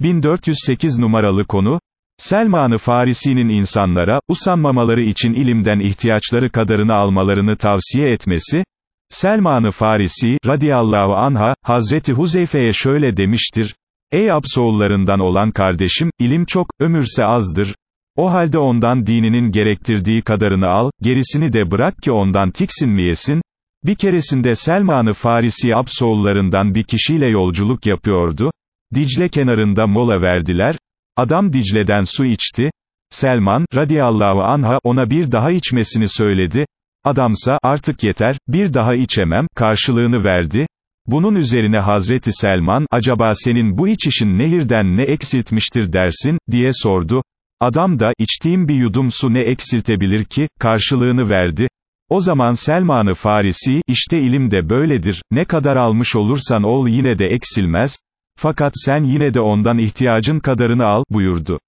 1408 numaralı konu, Selman-ı Farisi'nin insanlara, usanmamaları için ilimden ihtiyaçları kadarını almalarını tavsiye etmesi, Selman-ı Farisi, radiyallahu anha, Hazreti Huzeyfe'ye şöyle demiştir, Ey Absoğullarından olan kardeşim, ilim çok, ömürse azdır, o halde ondan dininin gerektirdiği kadarını al, gerisini de bırak ki ondan tiksinmeyesin, bir keresinde Selman-ı Farisi Absoğullarından bir kişiyle yolculuk yapıyordu, Dicle kenarında mola verdiler, adam Dicle'den su içti, Selman, radiyallahu anha, ona bir daha içmesini söyledi, adamsa, artık yeter, bir daha içemem, karşılığını verdi, bunun üzerine Hazreti Selman, acaba senin bu içişin nehirden ne eksiltmiştir dersin, diye sordu, adam da, içtiğim bir yudum su ne eksiltebilir ki, karşılığını verdi, o zaman Selman-ı Farisi, işte ilim de böyledir, ne kadar almış olursan ol yine de eksilmez, fakat sen yine de ondan ihtiyacın kadarını al, buyurdu.